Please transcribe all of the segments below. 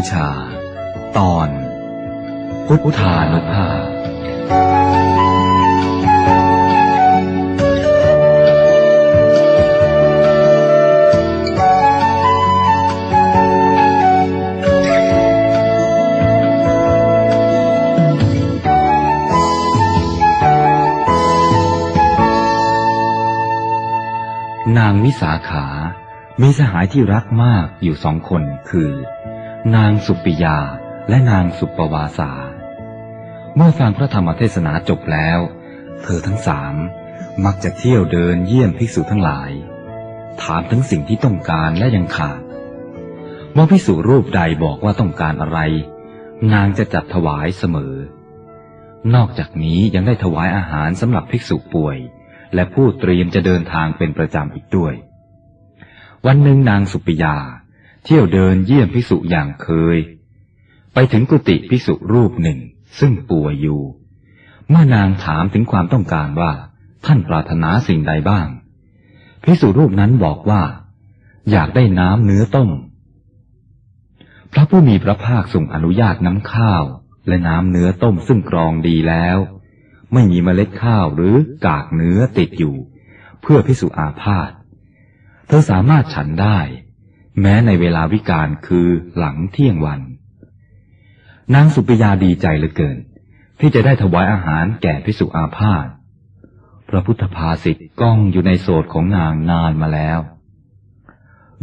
นุชา ตอน พุทธานุภาพนางวิสาขา มีสหายที่รักมากอยู่สองคนคือ นางสุปิยาและนางสุปวาสา เมื่อฟังพระธรรมเทศนาจบแล้ว เธอทั้งสามมักจะเที่ยวเดินเยี่ยมภิกษุทั้งหลาย ถามถึงสิ่งที่ต้องการและยังขาดเมื่อภิกษุรูปใดบอกว่าต้องการอะไร นางจะจัดถวายเสมอ นอกจากนี้ยังได้ถวายอาหารสำหรับภิกษุป่วย และผู้เตรียมจะเดินทางเป็นประจำอีกด้วย วันหนึ่งนางสุปิยา เที่ยวเดินเยี่ยมภิกษุอย่างเคย ไปถึงกุฏิภิกษุรูปหนึ่งซึ่งป่วยอยู่ เมื่อนางถามถึงความต้องการว่าท่านปรารถนาสิ่งใดบ้าง ภิกษุรูปนั้นบอกว่า อยากได้น้ำเนื้อต้ม พระผู้มีพระภาคทรงอนุญาตน้ำข้าว และน้ำเนื้อต้มซึ่งกรองดีแล้ว ไม่มีเมล็ดข้าวหรือกากเนื้อติดอยู่ เพื่อพิสุอาพาธเธอสามารถฉันได้ แม้ในเวลาวิกาลคือหลังเที่ยงวัน นางสุปยาดีใจเหลือเกิน ที่จะได้ถวายอาหารแก่พิสุอาพาธพระพุทธภาษิตก้องอยู่ในโสดของนางนานมาแล้ว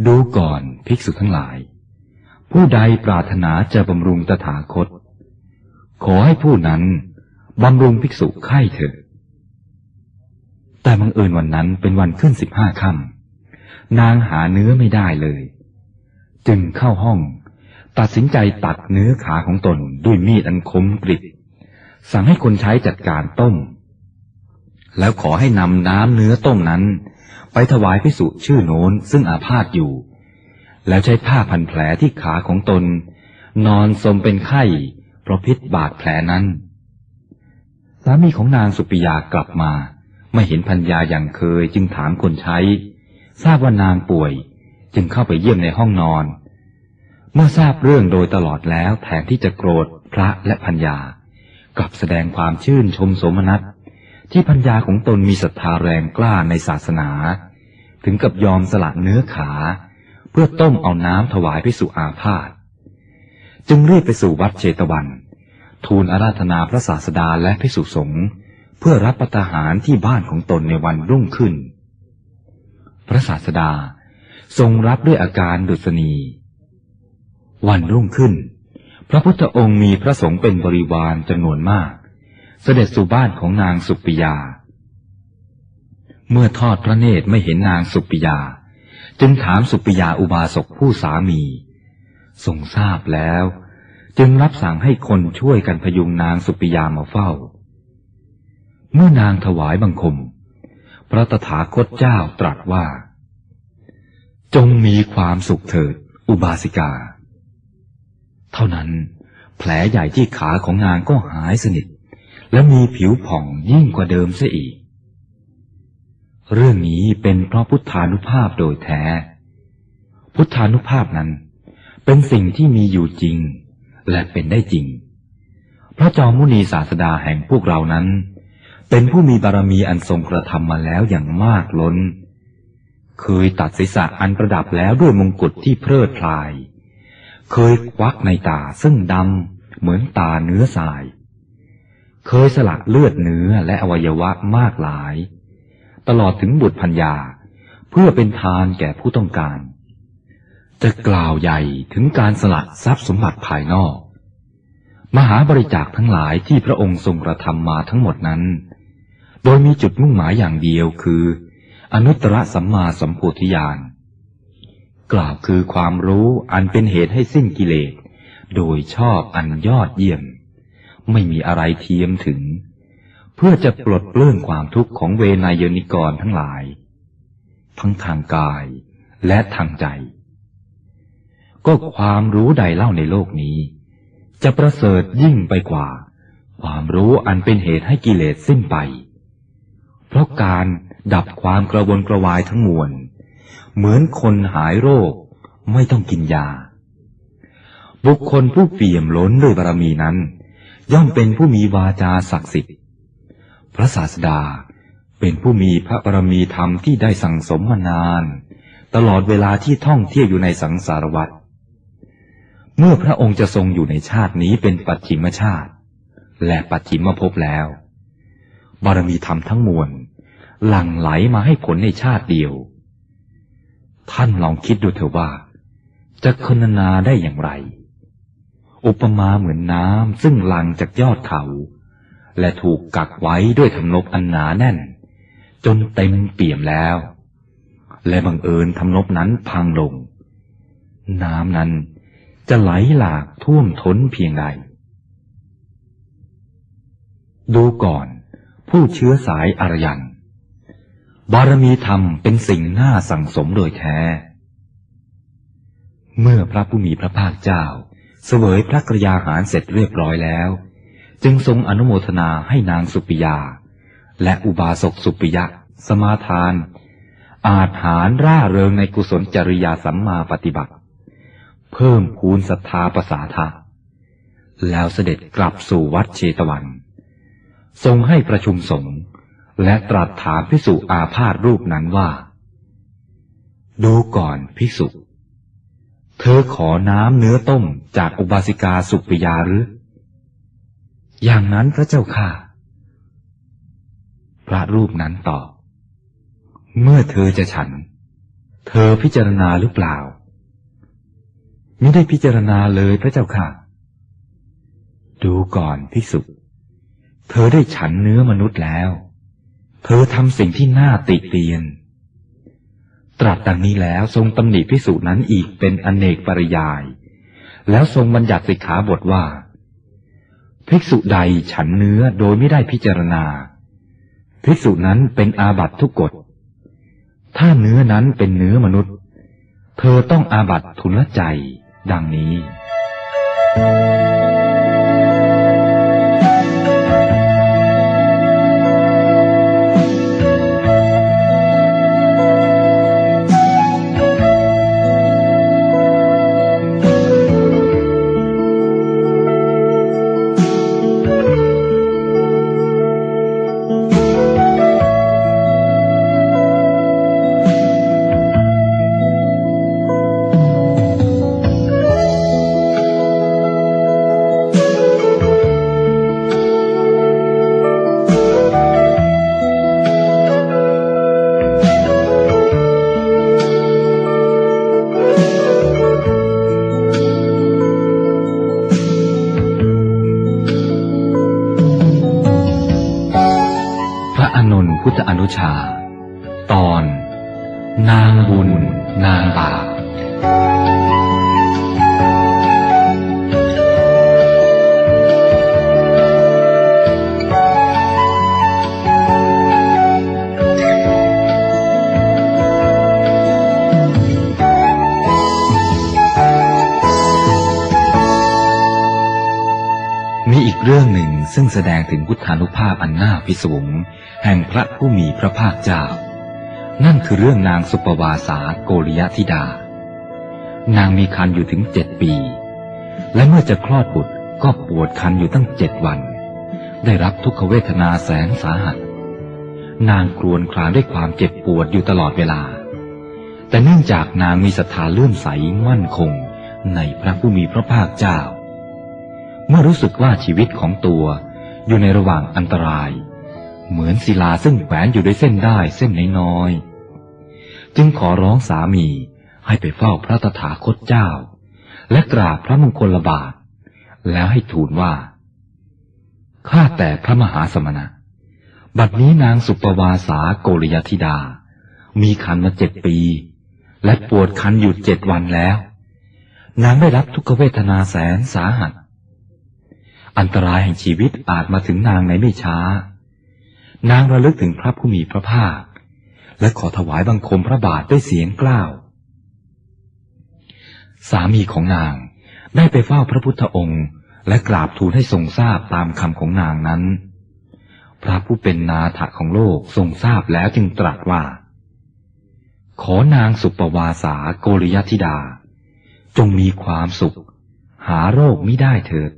ดูก่อนภิกษุทั้งหลาย ผู้ใดปรารถนาจะบำรุงตถาคต ขอให้ผู้นั้นบำรุงภิกษุไข้เถิดแต่บังเอิญวันนั้นเป็นวันขึ้นสิบห้าค่ำนางหาเนื้อไม่ได้เลย จึงเข้าห้อง ตัดสินใจตัดเนื้อขาของตนด้วยมีดอันคมกริบสั่งให้คนใช้จัดการต้ม แล้วขอให้นำน้ำเนื้อต้มนั้น ไปถวายพิสุชื่อโน้นซึ่งอาพาธอยู่ แล้วใช้ผ้าพันแผลที่ขาของตน นอนสมเป็นไข้เพราะพิษบาดแผลนั้น สามีของนางสุปิยากลับมา ไม่เห็นพัญญาอย่างเคยจึงถามคนใช้ ทราบว่านางป่วย จึงเข้าไปเยี่ยมในห้องนอน เมื่อทราบเรื่องโดยตลอดแล้วแทนที่จะโกรธพระและพัญญากลับแสดงความชื่นชมโสมนัสที่พัญญาของตนมีศรัทธาแรงกล้าในศาสนา ถึงกับยอมสละเนื้อขา เพื่อต้มเอาน้ำถวายพิสุอาพาธจึงรีบไปสู่วัดเชตวัน ทูลอาราธนาพระศาสดาและพิสุสงฆ์เพื่อรับประทานที่บ้านของตนในวันรุ่งขึ้น พระศาสดา ทรงรับด้วยอาการดุษณี วันรุ่งขึ้น พระพุทธองค์มีพระสงฆ์เป็นบริวารจำนวนมาก เสด็จสู่บ้านของนางสุปิยา เมื่อทอดพระเนตรไม่เห็นนางสุปิยา จึงถามสุปิยาอุบาสกผู้สามีทรงทราบแล้ว จึงรับสั่งให้คนช่วยกันพยุงนางสุปิยามาเฝ้า เมื่อนางถวายบังคม พระตถาคตเจ้าตรัสว่า จงมีความสุขเถิด อุบาสิกา เท่านั้น แผลใหญ่ที่ขาของนางก็หายสนิท และมีผิวผ่องยิ่งกว่าเดิมเสียอีก เรื่องนี้เป็นเพราะพุทธานุภาพโดยแท้ พุทธานุภาพนั้น เป็นสิ่งที่มีอยู่จริง และเป็นได้จริง พระจอมมุนีศาสดาแห่งพวกเรานั้น เป็นผู้มีบารมีอันทรงกระทำมาแล้วอย่างมากล้น เคยตัดศีรษะอันประดับแล้วด้วยมงกุฎที่เพลิดพลาย เคยควักในตาซึ่งดำเหมือนตาเนื้อสาย เคยสละเลือดเนื้อและอวัยวะมากหลาย ตลอดถึงบุตรพัญญาเพื่อเป็นทานแก่ผู้ต้องการ จะกล่าวใหญ่ถึงการสละทรัพย์สมบัติภายนอก มหาบริจาคทั้งหลายที่พระองค์ทรงกระทำมาทั้งหมดนั้น โดยมีจุดมุ่งหมายอย่างเดียวคือ อนุตตรสัมมาสัมโพธิญาณกล่าวคือความรู้อันเป็นเหตุให้สิ้นกิเลส โดยชอบอันยอดเยี่ยม ไม่มีอะไรเทียมถึง เพื่อจะปลดเปลื้องความทุกข์ของเวนายนิกรทั้งหลาย ทั้งทางกายและทางใจ ก็ความรู้ใดเล่าในโลกนี้ จะประเสริฐยิ่งไปกว่า ความรู้อันเป็นเหตุให้กิเลสสิ้นไป เพราะการ ดับความกระวนกระวายทั้งมวล เหมือนคนหายโรคไม่ต้องกินยา บุคคลผู้เปี่ยมล้นด้วยบารมีนั้น ย่อมเป็นผู้มีวาจาศักดิ์สิทธิ์ พระศาสดาเป็นผู้มีพระบารมีธรรมที่ได้สั่งสมมานาน ตลอดเวลาที่ท่องเที่ยวอยู่ในสังสารวัฏเมื่อพระองค์จะทรงอยู่ในชาตินี้เป็นปัจฉิมชาติ และปัจฉิมภพแล้ว บารมีธรรมทั้งมวล หลั่งไหลมาให้ผลในชาติเดียว ท่านลองคิดดูเถอะว่า จะคนนาได้อย่างไร อุปมาเหมือนน้ำซึ่งหลั่งจากยอดเขา และถูกกักไว้ด้วยทำนบอันหนาแน่น จนเต็มเปี่ยมแล้ว และบังเอิญทำนบนั้นพังลง น้ำนั้นจะไหลหลากท่วมท้นเพียงใดดูก่อน ผู้เชื้อสายอารยัน บารมีธรรมเป็นสิ่งน่าสั่งสมโดยแท้ เมื่อพระผู้มีพระภาคเจ้า เสวยพระกรยาหารเสร็จเรียบร้อยแล้ว จึงทรงอนุโมทนาให้นางสุปิยา และอุบาสกสุปิยะ สมาทาน อาจหารร่าเริงในกุศลจริยาสัมมาปฏิบัติ เพิ่มพูนศรัทธาประสาทะแล้วเสด็จกลับสู่วัดเชตวัน ทรงให้ประชุมสงฆ์ และตรัสถามพิสุอาพาธรูปนั้นว่า ดูก่อนพิสุเธอขอน้ำเนื้อต้มจากอุบาสิกาสุปิยาหรือ อย่างนั้นพระเจ้าค่ะ พระรูปนั้นตอบ เมื่อเธอจะฉัน เธอพิจารณาหรือเปล่า ไมิได้พิจารณาเลยพระเจ้าค่ะ ดูก่อนพิสุเธอได้ฉันเนื้อมนุษย์แล้ว เธอทำสิ่งที่น่าติเตียน ตรัสดังนี้แล้วทรงตำหนิพิสุนั้นอีกเป็นอนเนกปริยาย แล้วทรงบัญญัติสิกขาบทว่า ภิกษุใดฉันเนื้อโดยไม่ได้พิจารณา ภิกษุนั้นเป็นอาบัตทุกกฎ ถ้าเนื้อนั้นเป็นเนื้อมนุษย์ เธอต้องอาบัตทุนละใจ ดังนี้ มีอีกเรื่องหนึ่งซึ่งแสดงถึงพุทธานุภาพอันน่าพิศวงแห่งพระผู้มีพระภาคเจ้า นั่นคือเรื่องนางสุปวาสาโกริยธิดา นางมีคันอยู่ถึงเจ็ดปี และเมื่อจะคลอดบุตรก็ปวดคันอยู่ตั้งเจ็ดวัน ได้รับทุกขเวทนาแสนสาหัส นางครวญครางด้วยความเจ็บปวดอยู่ตลอดเวลา แต่เนื่องจากนางมีศรัทธาเลื่อมใสมั่นคงในพระผู้มีพระภาคเจ้า เมื่อรู้สึกว่าชีวิตของตัวอยู่ในระหว่างอันตราย เหมือนศิลาซึ่งแขวนอยู่ด้วยเส้นได้เส้นน้อยๆจึงขอร้องสามีให้ไปเฝ้าพระตถาคตเจ้า และกราบพระมงคลบาท แล้วให้ทูลว่า ข้าแต่พระมหาสมณะ บัดนี้นางสุปวาสาโกริยธิดา มีคันมาเจ็ดปี และปวดคันอยู่เจ็ดวันแล้ว นางได้รับทุกขเวทนาแสนสาหัส อันตรายแห่งชีวิตอาจมาถึงนางในไม่ช้า นางระลึกถึงพระผู้มีพระภาค และขอถวายบังคมพระบาทด้วยเสียงกล้าว สามีของนางได้ไปเฝ้าพระพุทธองค์ และกราบทูลให้ทรงทราบตามคำของนางนั้น พระผู้เป็นนาถของโลกทรงทราบแล้วจึงตรัสว่า ขอนางสุปวาสาโกริยธิดา จงมีความสุข หาโรคไม่ได้เถิด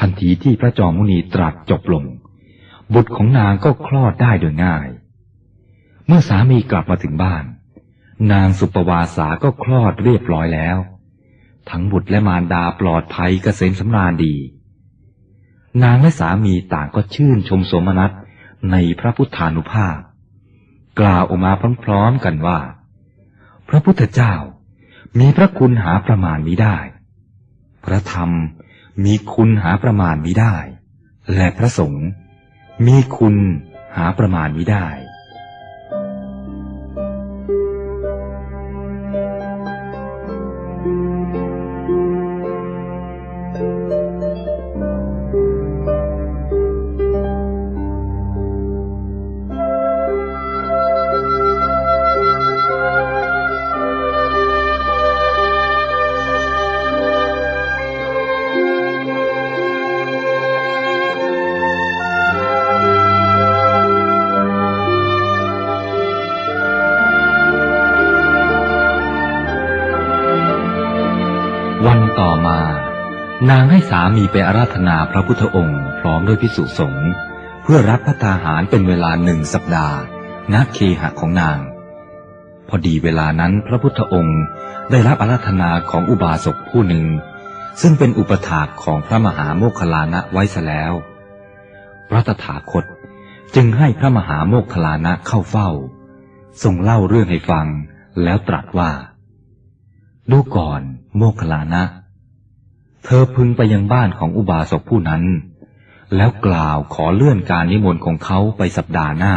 ทันทีที่พระจอมมุนีตรัสจบลง บุตรของนางก็คลอดได้โดยง่าย เมื่อสามีกลับมาถึงบ้าน นางสุปวาสาก็คลอดเรียบร้อยแล้ว ทั้งบุตรและมารดาปลอดภัยเกษมสำราญดี นางและสามีต่างก็ชื่นชมสมนัตในพระพุทธานุภาพ กล่าวออกมาพร้อมๆกันว่า พระพุทธเจ้ามีพระคุณหาประมาณมิได้ พระธรรม มีคุณหาประมาณมิได้ และพระสงฆ์มีคุณหาประมาณมิได้ ให้สามีไปอาราธนาพระพุทธองค์พร้อมด้วยพิสุสงฆ์เพื่อรับพระตาหารเป็นเวลาหนึ่งสัปดาห์ณเคหะของนาง พอดีเวลานั้นพระพุทธองค์ได้รับอาราธนาของอุบาสกผู้หนึ่ง ซึ่งเป็นอุปถากของพระมหาโมคคลานะไว้ซะแล้ว พระตถาคตจึงให้พระมหาโมคคลานะเข้าเฝ้า ทรงเล่าเรื่องให้ฟังแล้วตรัสว่า ดูก่อนโมคคลานะเเธอพึงไปยังบ้านของอุบาสกผู้นั้น แล้วกล่าวขอเลื่อนการนิมนต์ของเขาไปสัปดาห์หน้า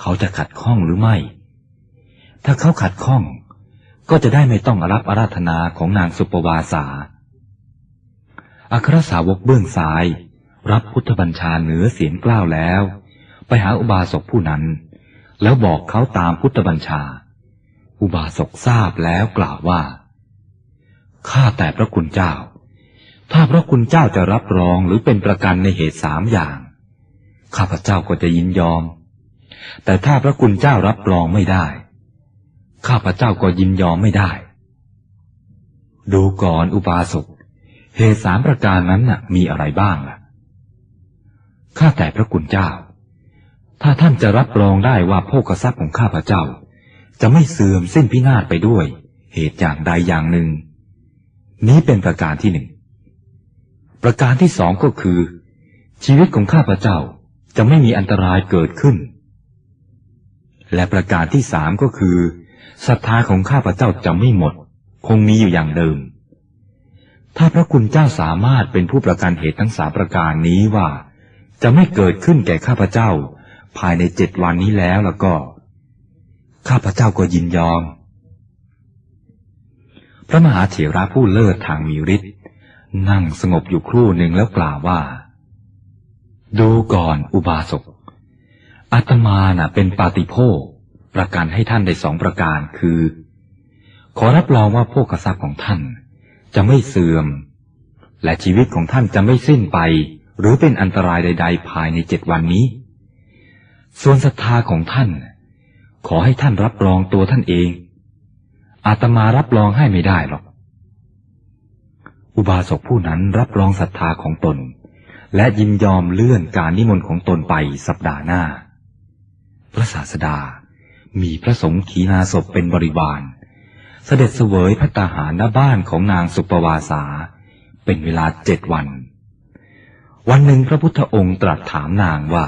เขาจะขัดข้องหรือไม่ ถ้าเขาขัดข้อง ก็จะได้ไม่ต้องรับอาราธนาของนางสุปวาสาอัครสาวกเบื้องซ้าย รับพุทธบัญชาเหนือเสียงกล้าวแล้ว ไปหาอุบาสกผู้นั้น แล้วบอกเขาตามพุทธบัญชา อุบาสกทราบแล้วกล่าวว่าข้าแต่พระคุณเจ้า ถ้าพระคุณเจ้าจะรับรองหรือเป็นประกันในเหตุสามอย่าง ข้าพเจ้าก็จะยินยอม แต่ถ้าพระคุณเจ้ารับรองไม่ได้ ข้าพเจ้าก็ยินยอมไม่ได้ ดูก่อนอุบาสกเหตุสามประการนั้นน่ะ มีอะไรบ้างล่ะ ข้าแต่พระคุณเจ้า ถ้าท่านจะรับรองได้ว่าโภกทรัพย์ของข้าพเจ้า จะไม่เสื่อมสิ้นพินาศไปด้วย เหตุอย่างใดอย่างหนึ่ง นี้เป็นประการที่หนึ่ง ประการที่สองก็คือ ชีวิตของข้าพเจ้าจะไม่มีอันตรายเกิดขึ้น และประการที่สามก็คือศรัทธาของข้าพเจ้าจะไม่หมด คงมีอยู่อย่างเดิม ถ้าพระคุณเจ้าสามารถเป็นผู้ประกันเหตุทั้งสามประการนี้ว่า จะไม่เกิดขึ้นแก่ข้าพเจ้า ภายในเจ็ดวันนี้แล้วแล้วก็ ข้าพเจ้าก็ยินยอม พระมหาเถระผู้เลิศทางมีฤทธิ์ นั่งสงบอยู่ครู่หนึ่งแล้วกล่าวว่า ดูก่อนอุบาสกอาตมาน่ะเป็นปาติโภคประกันให้ท่านได้สองประการคือ ขอรับรองว่าพวกกทรัพย์ของท่าน จะไม่เสื่อม และชีวิตของท่านจะไม่สิ้นไป หรือเป็นอันตรายใด ๆ ภายในเจ็ดวันนี้ ส่วนศรัทธาของท่าน ขอให้ท่านรับรองตัวท่านเองอาตมารับรองให้ไม่ได้หรอก อุบาสกผู้นั้นรับรองศรัทธาของตน และยินยอมเลื่อนการนิมนต์ของตนไปสัปดาห์หน้า พระศาสดา มีพระสงฆ์ขีนาศพเป็นบริวารเสด็จเสวยพระตาหารณบ้านของนางสุปวาสา เป็นเวลาเจ็ดวัน วันหนึ่งพระพุทธองค์ตรัสถามนางว่า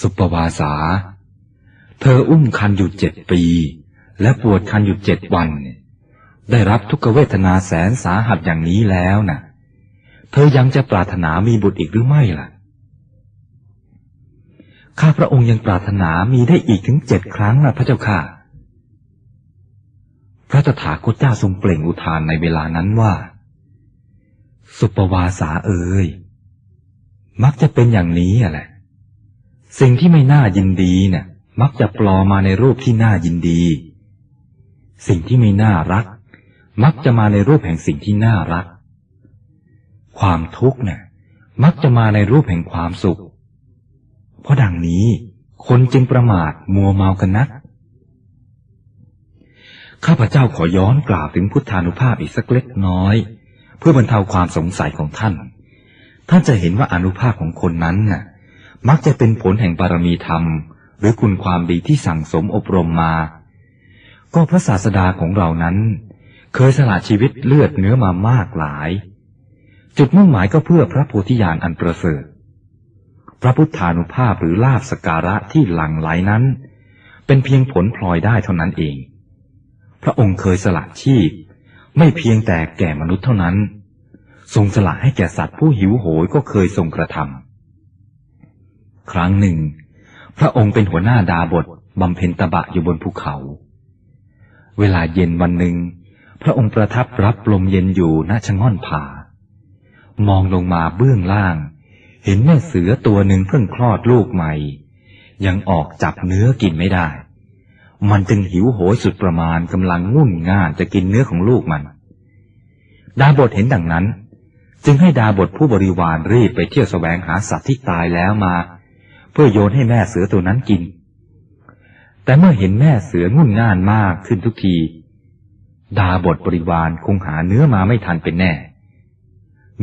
สุปวาสา เธออุ้มคันอยู่เจ็ดปี และปวดคันอยู่เจ็ดวันเนี่ย ได้รับทุกขเวทนาแสนสาหัสอย่างนี้แล้วนะ่ะ เธอยังจะปรารถนามีบุตรอีกหรือไม่ล่ะ ข้าพระองค์ยังปรารถนามีได้อีกถึงเจ็ดครั้งนะพระเจ้าค่ะ พระตถาคตเจ้าทรงเปล่งอุทานในเวลานั้นว่า สุปวาสาเอ๋ยมักจะเป็นอย่างนี้แหละ สิ่งที่ไม่น่ายินดีเนี่ยมักจะปลอมาในรูปที่น่ายินดี สิ่งที่ไม่น่ารัก มักจะมาในรูปแห่งสิ่งที่น่ารัก ความทุกข์เนี่ยมักจะมาในรูปแห่งความสุข เพราะดังนี้คนจึงประมาทมัวเมากันนัก ข้าพเจ้าขอย้อนกล่าวถึงพุทธานุภาพอีกสักเล็กน้อย เพื่อบรรเทาความสงสัยของท่าน ท่านจะเห็นว่าอนุภาพของคนนั้นน่ะ มักจะเป็นผลแห่งบารมีธรรม หรือคุณความดีที่สั่งสมอบรมมา ก็พระศาสดาของเรานั้น เคยสละชีวิตเลือดเนื้อมามากหลาย จุดมุ่งหมายก็เพื่อพระโพธิญาณอันประเสริฐ พระพุทธานุภาพหรือลาบสการะที่หลั่งไหลนั้น เป็นเพียงผลพลอยได้เท่านั้นเอง พระองค์เคยสละชีพ ไม่เพียงแต่แก่มนุษย์เท่านั้น ทรงสละให้แก่สัตว์ผู้หิวโหยก็เคยทรงกระทำครั้งหนึ่ง พระองค์เป็นหัวหน้าดาบทบำเพ็ญตบะอยู่บนภูเขา เวลาเย็นวันหนึ่ง พระองค์ประทับรับลมเย็นอยู่ณชะง่อนผา มองลงมาเบื้องล่าง เห็นแม่เสือตัวหนึ่งเพิ่งคลอดลูกใหม่ ยังออกจับเนื้อกินไม่ได้ มันจึงหิวโหยสุดประมาณกำลังงุ่นง่านจะกินเนื้อของลูกมัน ดาบทเห็นดังนั้น จึงให้ดาบทผู้บริวารรีบไปเที่ยวแสวงหาสัตว์ที่ตายแล้วมา เพื่อโยนให้แม่เสือตัวนั้นกิน แต่เมื่อเห็นแม่เสืองุ่นง่านมากขึ้นทุกที ดาบทบริวารคงหาเนื้อมาไม่ทันเป็นแน่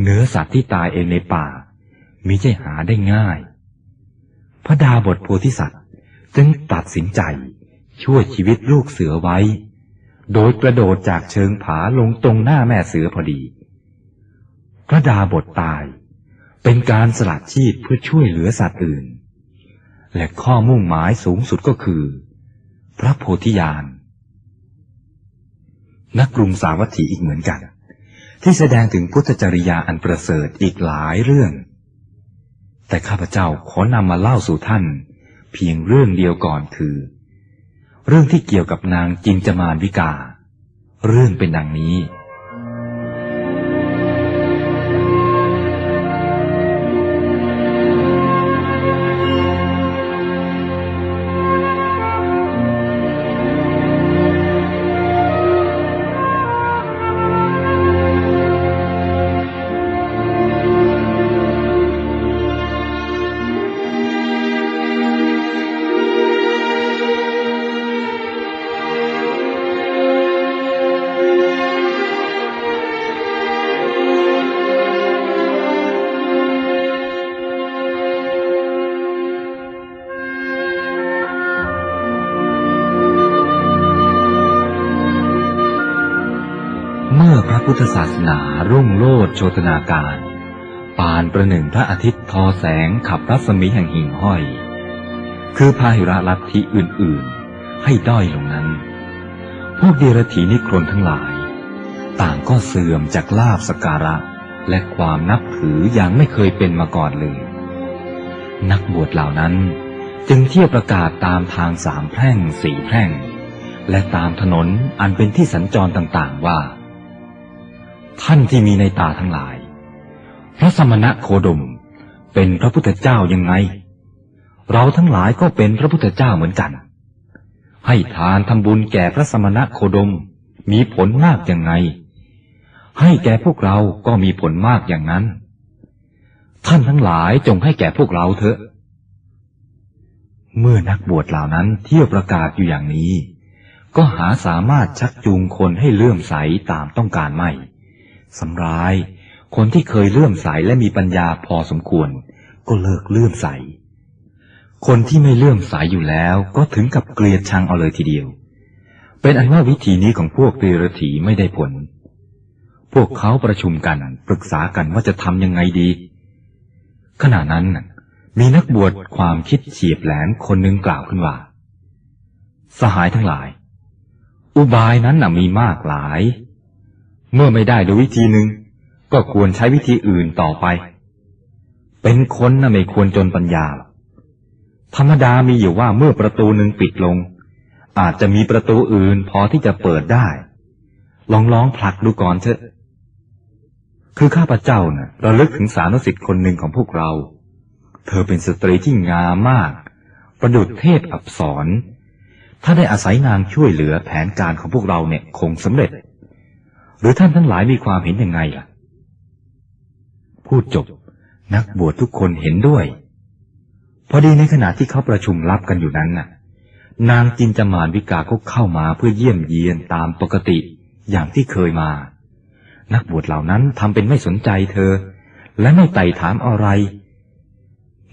เนื้อสัตว์ที่ตายเองในป่า มิใช่หาได้ง่าย พระดาบทโพธิสัตว์จึงตัดสินใจช่วยชีวิตลูกเสือไว้ โดยกระโดดจากเชิงผาลงตรงหน้าแม่เสือพอดี พระดาบทตายเป็นการสละชีพเพื่อช่วยเหลือสัตว์อื่น และข้อมุ่งหมายสูงสุดก็คือ พระโพธิญาณ ณกกรุงสาวัตถีอีกเหมือนกัน ที่แสดงถึงพุทธจริยาอันประเสริฐอีกหลายเรื่อง แต่ข้าพเจ้าขอนำมาเล่าสู่ท่าน เพียงเรื่องเดียวก่อนคือ เรื่องที่เกี่ยวกับนางจินจมานวิกา เรื่องเป็นดังนี้ โชตนาการ ปานประหนึ่งพระอาทิตย์ทอแสงขับรัศมีแห่งหิ่งห้อย คือพาหิระลัทธิอื่นๆ ให้ด้อยลงนั้น พวกเดรถีนิครนทั้งหลาย ต่างก็เสื่อมจากลาบสการะ และความนับถืออย่างไม่เคยเป็นมาก่อนเลย นักบวชเหล่านั้นจึงเที่ยวประกาศตามทางสามแพร่งสี่แพร่ง และตามถนนอันเป็นที่สัญจรต่างๆว่า ท่านที่มีในตาทั้งหลาย พระสมณะโคดมเป็นพระพุทธเจ้ายังไง เราทั้งหลายก็เป็นพระพุทธเจ้าเหมือนกัน ให้ทานทำบุญแก่พระสมณะโคดมมีผลมากยังไง ให้แก่พวกเราก็มีผลมากอย่างนั้น ท่านทั้งหลายจงให้แก่พวกเราเถอะ เมื่อนักบวชเหล่านั้นเที่ยวประกาศอยู่อย่างนี้ ก็หาสามารถชักจูงคนให้เลื่อมใสตามต้องการไม่ สำร้าย คนที่เคยเลื่อมใสและมีปัญญาพอสมควร ก็เลิกเลื่อมใส คนที่ไม่เลื่อมใสอยู่แล้วก็ถึงกับเกลียดชังเอาเลยทีเดียว เป็นอันว่าวิธีนี้ของพวกเดรถีไม่ได้ผล พวกเขาประชุมกันปรึกษากันว่าจะทำยังไงดี ขณะนั้นมีนักบวชความคิดเฉียบแหลมคนหนึ่งกล่าวขึ้นว่า สหายทั้งหลาย อุบายนั้นน่ะมีมากหลาย เมื่อไม่ได้โดยวิธีหนึ่งก็ควรใช้วิธีอื่นต่อไป เป็นคนน่ะไม่ควรจนปัญญา ธรรมดามีอยู่ว่าเมื่อประตูหนึ่งปิดลง อาจจะมีประตูอื่นพอที่จะเปิดได้ ลองลองผลักดูก่อนเถอะ คือข้าพเจ้านะ่ะระลึกถึงสานุสิทธิ์คนหนึ่งของพวกเรา เธอเป็นสตรีที่งามมาก ประดุจเทพอับสรถ้าได้อาศัยนางช่วยเหลือแผนการของพวกเราเนี่ยคงสำเร็จ รือท่านทั้งหลายมีความเห็นยังไงล่ะ พูดจบ นักบวชทุกคนเห็นด้วย พอดีในขณะที่เขาประชุมลับกันอยู่นั้นน่ะ นางจินจมานวิกาก็เข้ามาเพื่อเยี่ยมเยียนตามปกติอย่างที่เคยมา นักบวชเหล่านั้นทำเป็นไม่สนใจเธอ และไม่ไต่ถามอะไร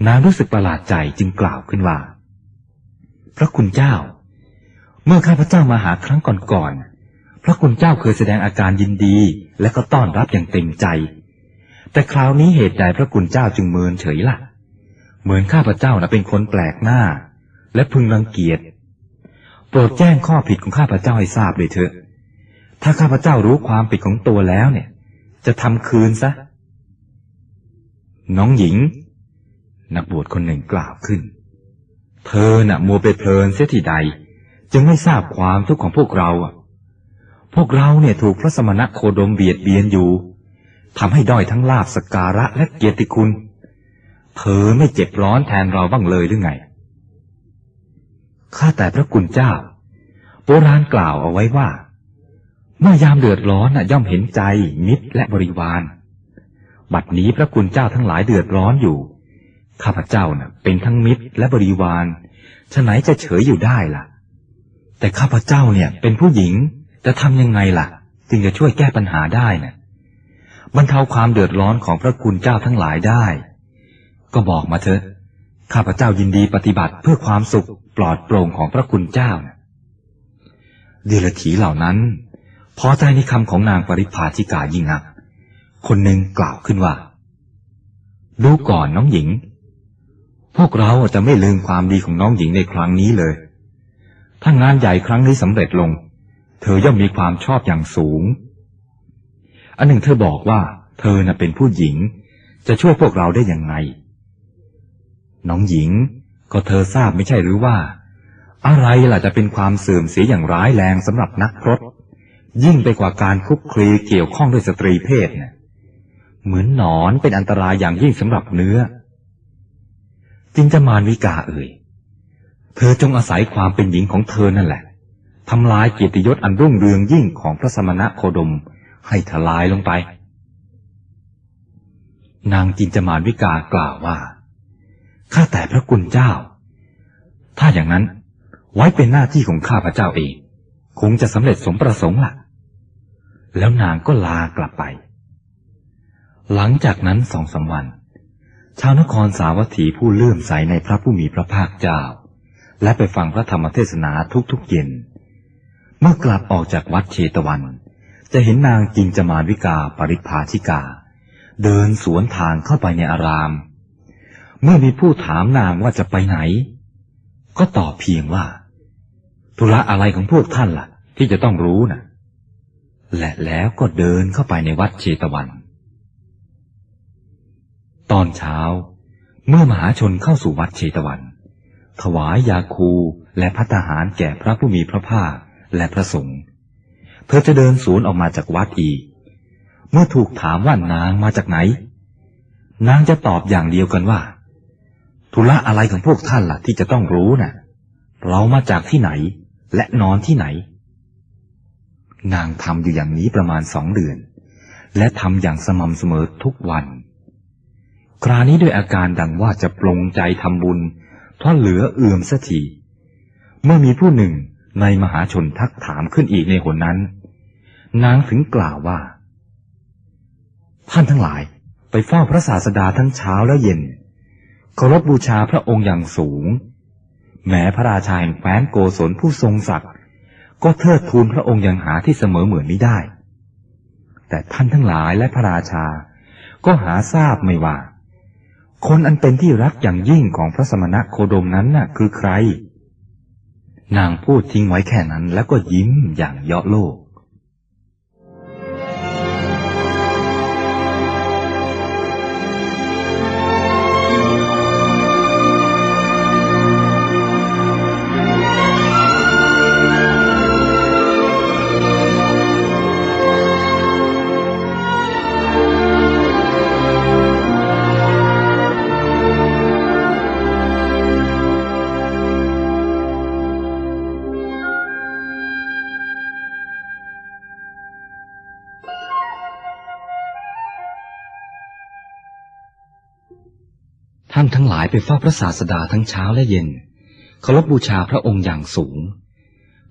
นางรู้สึกประหลาดใจจึงกล่าวขึ้นว่า พระคุณเจ้า เมื่อข้าพเจ้ามาหาครั้งก่อนๆ พระคุณเจ้าเคยแสดงอาการยินดี และก็ต้อนรับอย่างเต็มใจ แต่คราวนี้เหตุใดพระคุณเจ้าจึงเมินเฉยละ่ะ เหมือนข้าพเจ้านะเป็นคนแปลกหน้า และพึงรังเกียจ โปรดแจ้งข้อผิดของข้าพเจ้าให้ทราบเลยเถอะ ถ้าข้าพเจ้ารู้ความผิดของตัวแล้วเนี่ย จะทำคืนซะ น้องหญิง นักบวชคนหนึ่งกล่าวขึ้น เธอน่ะมัวไปเพลินเสียทีใด จึงไม่ทราบความทุกข์ของพวกเราอะ พวกเราเนี่ยถูกพระสมณะโคดมเบียดเบียนอยู่ทำให้ด้อยทั้งลาบสการะและเกียรติคุณ เธอไม่เจ็บร้อนแทนเราบ้างเลยหรือไง ข้าแต่พระคุณเจ้า โบราณกล่าวเอาไว้ว่า เมื่อยามเดือดร้อนน่ะย่อมเห็นใจมิตรและบริวาร บัดนี้พระคุณเจ้าทั้งหลายเดือดร้อนอยู่ ข้าพเจ้าน่ะ เป็นทั้งมิตรและบริวารฉะไหนจะเฉยอยู่ได้ล่ะ แต่ข้าพเจ้าเนี่ยเป็นผู้หญิง จะทำยังไงล่ะ จึงจะช่วยแก้ปัญหาได้นะ่ะบรรเทาความเดือดร้อนของพระคุณเจ้าทั้งหลายได้ ก็บอกมาเถอะ ข้าพเจ้ายินดีปฏิบัติเพื่อความสุขปลอดโปร่งของพระคุณเจ้านะเดลถีเหล่านั้น พอใจในคำของนางปริพาชิกายิ่งนัก คนหนึ่งกล่าวขึ้นว่า ดูก่อนน้องหญิง พวกเราจะไม่ลืมความดีของน้องหญิงในครั้งนี้เลย ถ้างานใหญ่ครั้งนี้สำเร็จลง เธอย่อมมีความชอบอย่างสูง อันหนึ่งเธอบอกว่า เธอน่ะเป็นผู้หญิง จะช่วยพวกเราได้อย่างไง น้องหญิง ก็เธอทราบไม่ใช่หรือว่า อะไรล่ะจะเป็นความเสื่อมเสียอย่างร้ายแรงสำหรับนักพรตยิ่งไปกว่าการคุกคลีเกี่ยวข้องด้วยสตรีเพศเนี่เหมือนหนอนเป็นอันตรายอย่างยิ่งสำหรับเนื้อ จิงจะมานวิกาเอ่ย เธอจงอาศัยความเป็นหญิงของเธอนั่นแหละ ทำลายเกียรติยศอันรุ่งเรืองยิ่งของพระสมณะโคดมให้ทลายลงไป นางจินจมานวิกากล่าวว่า ข้าแต่พระกุณเจ้า ถ้าอย่างนั้นไว้เป็นหน้าที่ของข้าพระเจ้าเอง คงจะสำเร็จสมประสงค์ละ่ะ แล้วนางก็ลากลับไป หลังจากนั้นสองสาวัน ชาวนครสาวัตถีผู้เลื่อมใสในพระผู้มีพระภาคเจ้า และไปฟังพระธรรมเทศนาทุกๆเย็น เมื่อกลับออกจากวัดเชตวัน จะเห็นนางจิงจมานวิกาปริภาชิกา เดินสวนทางเข้าไปในอาราม เมื่อมีผู้ถามนางว่าจะไปไหน ก็ตอบเพียงว่า ธุระอะไรของพวกท่านละ่ะ ที่จะต้องรู้นะ่ะ และแล้วก็เดินเข้าไปในวัดเชตวัน ตอนเช้า เมื่อมหาชนเข้าสู่วัดเชตวัน ถวายยาคูและพัตหารแก่พระผู้มีพระภาค และพระสงฆ์เธอจะเดินสวนออกมาจากวัดอีก เมื่อถูกถามว่านางมาจากไหน นางจะตอบอย่างเดียวกันว่า ธุระอะไรของพวกท่านล่ะที่จะต้องรู้นะ่ะ เรามาจากที่ไหน และนอนที่ไหน นางทำอยู่อย่างนี้ประมาณสองเดือน และทำอย่างสม่ำเสมอทุกวันคราวนี้ด้วยอาการดังว่าจะปลงใจทำบุญเพราะเหลือเอื่อมสักทีเมื่อมีผู้หนึ่ง ในมหาชนทักถามขึ้นอีกในหนนั้น นางถึงกล่าวว่า ท่านทั้งหลายไปเฝ้าพระศาสดาทั้งเช้าและเย็นเคารพบูชาพระองค์อย่างสูง แม้พระราชาแห่งแคว้นโกศลผู้ทรงศักดิ์ก็เทิดทูนพระองค์อย่างหาที่เสมอเหมือนไม่ได้ แต่ท่านทั้งหลายและพระราชา ก็หาทราบไม่ว่า คนอันเป็นที่รักอย่างยิ่งของพระสมณะโคดมนั้นน่ะ คือใคร นางพูดทิ้งไว้แค่นั้นแล้วก็ยิ้มอย่างเยาะโลกายไปเฝ้าพระศาสดาทั้งเช้าและเย็นเคารพบูชาพระองค์อย่างสูง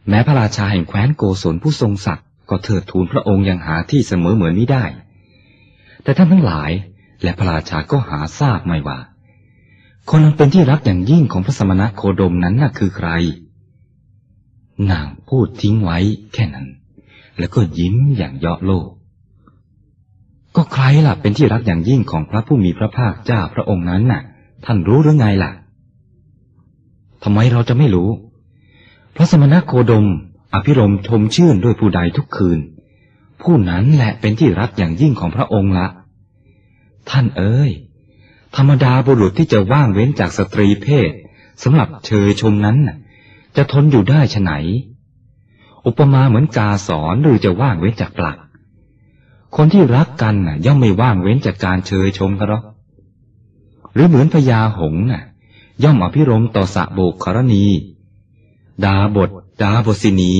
แม้พระราชาแห่งแคว้นโกศลผู้ทรงศักดิ์ก็เทิดทูนพระองค์อย่างหาที่เสมอเหมือนไม่ได้ แต่ท่านทั้งหลายและพระราชาก็หาทราบไม่ว่า คนนั้นเป็นที่รักอย่างยิ่งของพระสมณโคดมนั้นน่ะคือใคร นางพูดทิ้งไว้แค่นั้น แล้วก็ยิ้มอย่างเยาะโลก ก็ใครล่ะเป็นที่รักอย่างยิ่งของพระผู้มีพระภาคเจ้าพระองค์นั้นน่ะ ท่านรู้หรือไงล่ะทำไมเราจะไม่รู้ พระสมณโคดม อภิรมชมชื่นด้วยผู้ใดทุกคืน ผู้นั้นแหละเป็นที่รักอย่างยิ่งของพระองค์ละ ท่านเอ๋ย ธรรมดาบุรุษที่จะว่างเว้นจากสตรีเพศสำหรับเชยชมนั้นจะทนอยู่ได้ฉไหน อุปมาเหมือนกาสอนหรือจะว่างเว้นจากปลัก คนที่รักกันน่ะย่อมไม่ว่างเว้นจากการเชยชมกันหรอก หรือเหมือนพญาหงส์น่ะย่อมอภิรมต่อสะโบกครณี ดาบทดาบสินี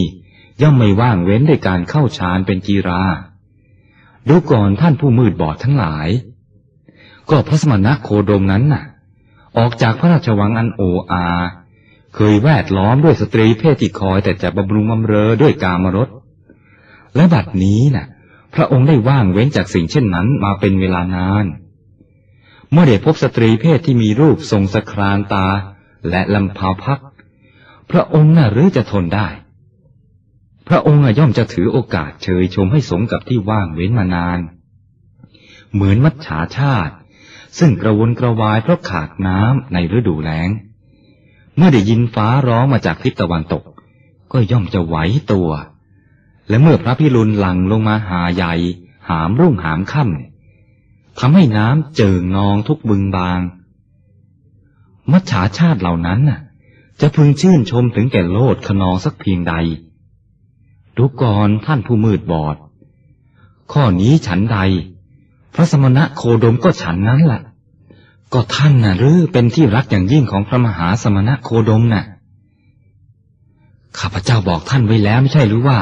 ย่อมไม่ว่างเว้นด้วยการเข้าฌานเป็นกีรา ดูก่อนท่านผู้มืดบอดทั้งหลาย ก็พระสมณะโคดมนั้นน่ะ ออกจากพระราชวังอันโออา เคยแวดล้อมด้วยสตรีเพศที่คอยแต่จะบำรุงบำเรอด้วยกามรสและบัดนี้น่ะ พระองค์ได้ว่างเว้นจากสิ่งเช่นนั้นมาเป็นเวลานาน เมื่อได้พบสตรีเพศที่มีรูปทรงสครานตาและลำพาวพัก พระองค์น่ะหรือจะทนได้ พระองค์ย่อมจะถือโอกาสเชยชมให้สมกับที่ว่างเว้นมานาน เหมือนมัจฉาชาติ ซึ่งกระวนกระวายเพราะขาดน้ำในฤดูแล้ง เมื่อได้ยินฟ้าร้องมาจากทิศตะวันตก ก็ย่อมจะไหวตัว และเมื่อพระพิรุณหลังลงมาหาใหญ่ หามรุ่งหามค่ำ ทำให้น้ำเจิ่งนองทุกบึงบาง มัจฉาชาติเหล่านั้นน่ะ จะพึงชื่นชมถึงแก่โลดขนองสักเพียงใด ดูก่อนท่านผู้มืดบอด ข้อนี้ฉันใด พระสมณะโคดมก็ฉันนั้นแหละก็ท่านน่ะหรือเป็นที่รักอย่างยิ่งของพระมหาสมณะโคดมน่ะ ข้าพเจ้าบอกท่านไว้แล้วไม่ใช่หรือว่า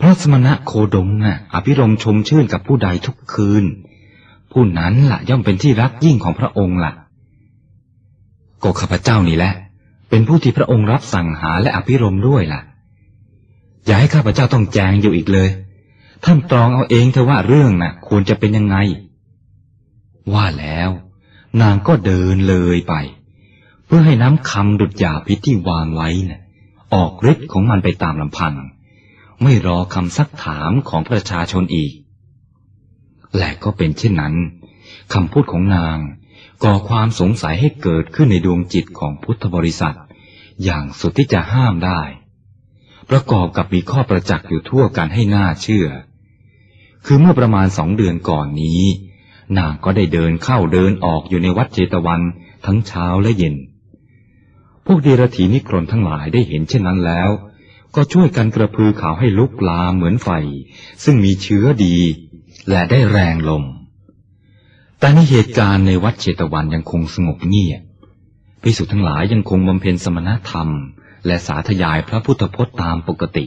พระสมณะโคดมน่ะ อภิรมชมชื่นกับผู้ใดทุกคืน ผู้นั้นละย่อมเป็นที่รักยิ่งของพระองค์ล่ะก็ข้าพเจ้านี่แหละ เป็นผู้ที่พระองค์รับสั่งหาและอภิรมด้วยล่ะ อย่าให้ข้าพเจ้าต้องแจงอยู่อีกเลย ท่านตรองเอาเองเถอะว่าเรื่องน่ะ ควรจะเป็นยังไง ว่าแล้ว นางก็เดินเลยไป เพื่อให้น้ำคำดุดยาพิษที่วางไว้น่ะ ออกฤทธิ์ของมันไปตามลำพัง ไม่รอคำซักถามของประชาชนอีก และก็เป็นเช่นนั้นคำพูดของนางก่อความสงสัยให้เกิดขึ้นในดวงจิตของพุทธบริษัท อย่างสุดที่จะห้ามได้ ประกอบกับมีข้อประจักษ์อยู่ทั่วกันให้น่าเชื่อ คือเมื่อประมาณสองเดือนก่อนนี้ นางก็ได้เดินเข้าเดินออกอยู่ในวัดเจตวันทั้งเช้าและเย็น พวกเดรธีนิครนทั้งหลายได้เห็นเช่นนั้นแล้ว ก็ช่วยกันกระพือข่าวให้ลุกลามเหมือนไฟ ซึ่งมีเชื้อดี และได้แรงลมแต่ในเหตุการณ์ในวัดเชตวันยังคงสงบเงียบภิกษุทั้งหลายยังคงบำเพ็ญสมณธรรม และสาธยายพระพุทธพจน์ตามปกติ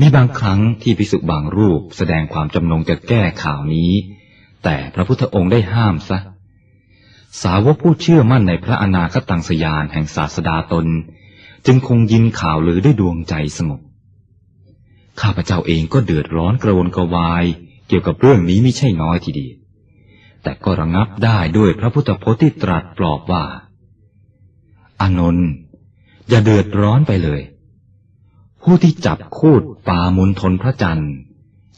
มีบางครั้งที่ภิกษุบางรูปแสดงความจำนงจะแก้ข่าวนี้ แต่พระพุทธองค์ได้ห้ามซะ สาวกผู้เชื่อมั่นในพระอนาคตังสยานแห่งศาสดาตน จึงคงยินข่าวลือด้วยดวงใจสงบข้าพเจ้าเองก็เดือดร้อนกระวนกระวาย เกี่ยวกับเรื่องนี้ไม่ใช่น้อยทีเดียวแต่ก็ระงับได้ด้วยพระพุทธพจน์ที่ตรัสปลอบว่า อานนท์อย่าเดือดร้อนไปเลย ผู้ที่จับคูดปามุนทนพระจันทร์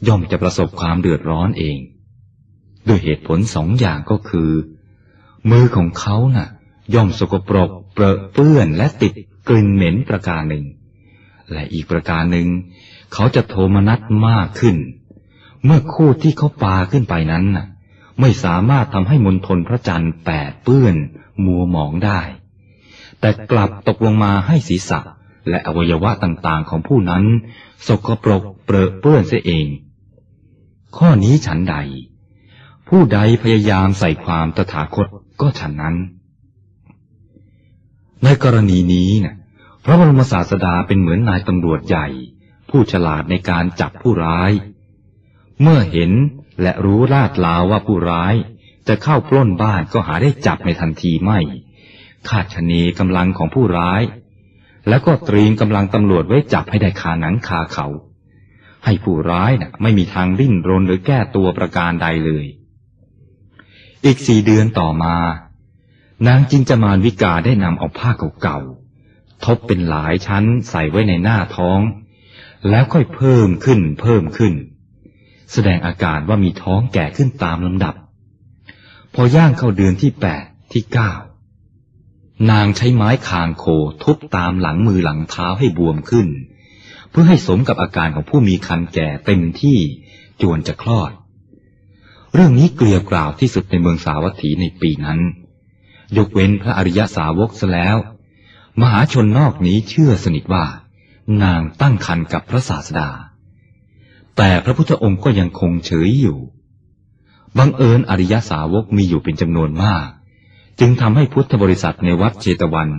ย่อมจะประสบความเดือดร้อนเอง ด้วยเหตุผลสองอย่างก็คือ มือของเขาน่ะ ย่อมสกปรกเปรอะเปื้อนและติดกลิ่นเหม็นประการหนึ่ง และอีกประการหนึ่ง เขาจะโทมนัสมากขึ้น เมื่อคูดที่เขาปาขึ้นไปนั้นไม่สามารถทำให้มนทนพระจันทร์แปดเปื้อน มัวหมองได้ แต่กลับตกลงมาให้ศีรษะและอวัยวะต่างๆของผู้นั้น สกปรกเปรอะเปื้อนเสียเอง ข้อนี้ฉันใด ผู้ใดพยายามใส่ความตถาคตก็ฉันนั้น ในกรณีนี้นะพระบรมศาสดาเป็นเหมือนนายตำรวจใหญ่ ผู้ฉลาดในการจับผู้ร้าย เมื่อเห็นและรู้ลาดลาวว่าผู้ร้าย จะเข้าปล้นบ้านก็หาได้จับในทันทีไม่ คาดคะเนกำลังของผู้ร้าย แล้วก็เตรียมกำลังตำรวจไว้จับให้ได้คาหนังคาเขา ให้ผู้ร้ายนะ่ะไม่มีทางริ่นรนหรือแก้ตัวประการใดเลย อีกสี่เดือนต่อมา นางจินจมานวิกาได้นำเอาผ้าเก่าๆทบเป็นหลายชั้นใส่ไว้ในหน้าท้อง แล้วค่อยเพิ่มขึ้นเพิ่มขึ้น แสดงอาการว่ามีท้องแก่ขึ้นตามลำดับ พอย่างเข้าเดือนที่แปดที่เก้านางใช้ไม้คางโคทุบตามหลังมือหลังเท้าให้บวมขึ้น เพื่อให้สมกับอาการของผู้มีคันแก่เต็มที่จวนจะคลอด เรื่องนี้เกลียวกล่าวที่สุดในเมืองสาวัตถีในปีนั้น ยกเว้นพระอริยสาวกซะแล้ว มหาชนนอกนี้เชื่อสนิทว่า นางตั้งคันกับพระศาสดา แต่พระพุทธองค์ก็ยังคงเฉยอยู่ บังเอิญอริยสาวกมีอยู่เป็นจำนวนมาก จึงทำให้พุทธบริษัทในวัดเจตวัน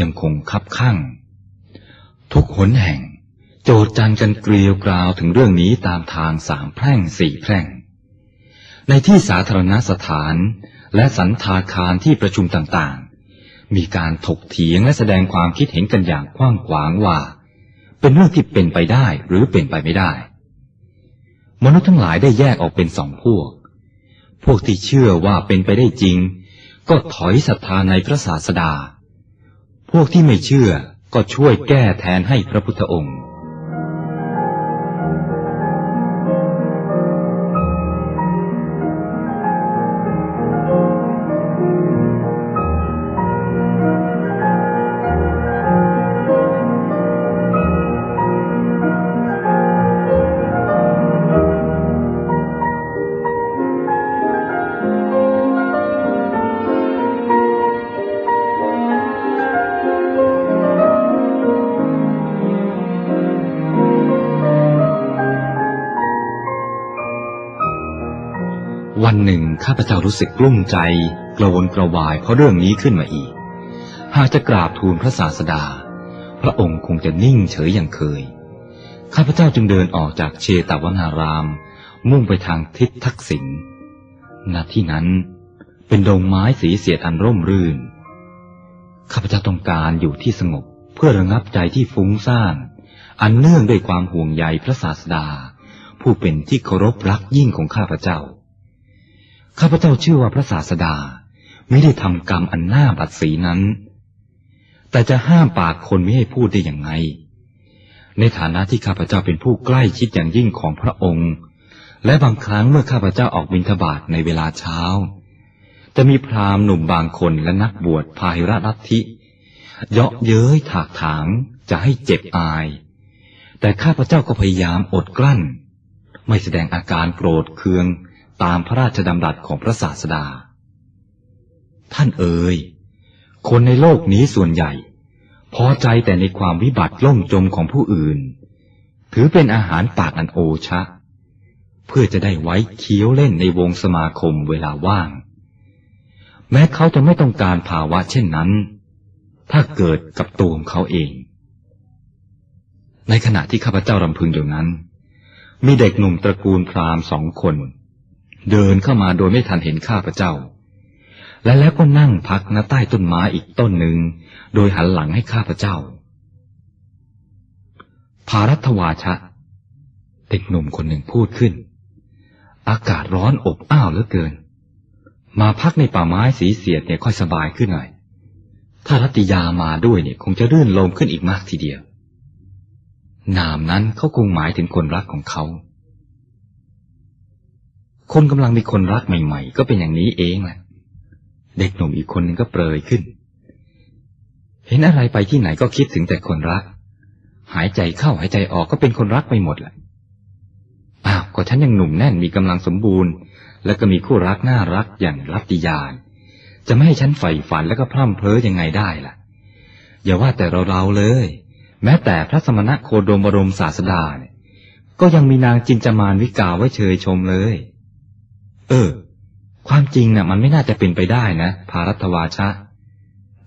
ยังคงคับข้างทุกหนแห่ง โจดจันกันเกลียวกราวถึงเรื่องนี้ตามทางสามแพร่งสี่แพร่ง ในที่สาธารณสถานและสันทาคารที่ประชุมต่างๆ มีการถกเถียงและแสดงความคิดเห็นกันอย่างกว้างขวางว่า เป็นเรื่องที่เป็นไปได้หรือเป็นไปไม่ได้ มนุษย์ทั้งหลายได้แยกออกเป็นสองพวก พวกที่เชื่อว่าเป็นไปได้จริง ก็ถอยศรัทธาในพระศาสดา พวกที่ไม่เชื่อก็ช่วยแก้แทนให้พระพุทธองค์ ข้าพเจ้ารู้สึกกลุ้มใจกระวนกระวายเพราะเรื่องนี้ขึ้นมาอีก หากจะกราบทูลพระศาสดา พระองค์คงจะนิ่งเฉยอย่างเคย ข้าพเจ้าจึงเดินออกจากเชตวนาราม มุ่งไปทางทิศทักษิณณที่นั้นเป็นดงไม้สีเสียดอันร่มรื่น ข้าพเจ้าต้องการอยู่ที่สงบเพื่อระงับใจที่ฟุ้งซ่าน อันเนื่องด้วยความห่วงใยพระศาสดา ผู้เป็นที่เคารพรักยิ่งของข้าพเจ้า ข้าพเจ้าเชื่อว่าพระศาสดาไม่ได้ทำกรรมอันน่าบัดสีนั้น แต่จะห้ามปากคนไม่ให้พูดได้อย่างไงในฐานะที่ข้าพเจ้าเป็นผู้ใกล้ชิดอย่างยิ่งของพระองค์ และบางครั้งเมื่อข้าพเจ้าออกบิณฑบาตในเวลาเช้า จะมีพราหมณ์หนุ่มบางคนและนักบวชพาหิระรัติเยาะเย้ยถากถางจะให้เจ็บอาย แต่ข้าพเจ้าก็พยายามอดกลั้น ไม่แสดงอาการโกรธเคือง ตามพระราชดำรัสของพระศาสดา ท่านเอ๋ยคนในโลกนี้ส่วนใหญ่ พอใจแต่ในความวิบัติล่มจมของผู้อื่น ถือเป็นอาหารปากอันโอชะ เพื่อจะได้ไว้เคี้ยวเล่นในวงสมาคมเวลาว่าง แม้เขาจะไม่ต้องการภาวะเช่นนั้น ถ้าเกิดกับตัวของเขาเอง ในขณะที่ข้าพเจ้ารำพึงอยู่นั้น มีเด็กหนุ่มตระกูลพราหมณ์สองคน เดินเข้ามาโดยไม่ทันเห็นข้าพเจ้า และแล้วก็นั่งพักณใต้ต้นไม้อีกต้นหนึ่ง โดยหันหลังให้ข้าพเจ้า ภารัตวาชะ เด็กหนุ่มคนหนึ่งพูดขึ้น อากาศร้อนอบอ้าวเหลือเกิน มาพักในป่าไม้สีเสียดเนี่ยค่อยสบายขึ้นหน่อย ถ้ารัติยามาด้วยเนี่ยคงจะรื่นลมขึ้นอีกมากทีเดียว นามนั้นเขาคงหมายถึงคนรักของเขา คนกำลังมีคนรักใหม่ ๆ ก็เป็นอย่างนี้เองแหละ เด็กหนุ่มอีกคนนึงก็เปรยขึ้น เห็นอะไรไปที่ไหนก็คิดถึงแต่คนรัก หายใจเข้าหายใจออกก็เป็นคนรักไปหมดแหละอ้าวก็ฉันยังหนุ่มแน่นมีกำลังสมบูรณ์ แล้วก็มีคู่รักน่ารักอย่างรัตติยาน จะไม่ให้ฉันใฝ่ฝันแล้วก็พร่ำเพ้อยังไงได้ล่ะ อย่าว่าแต่เราเราเลย แม้แต่พระสมณะโคดมบรมศาสดาเนี่ยก็ยังมีนางจินจามานวิกาไว้เชยชมเลย เออ ความจริงนะ่ะ มันไม่น่าจะเป็นไปได้นะภารัตวาชะ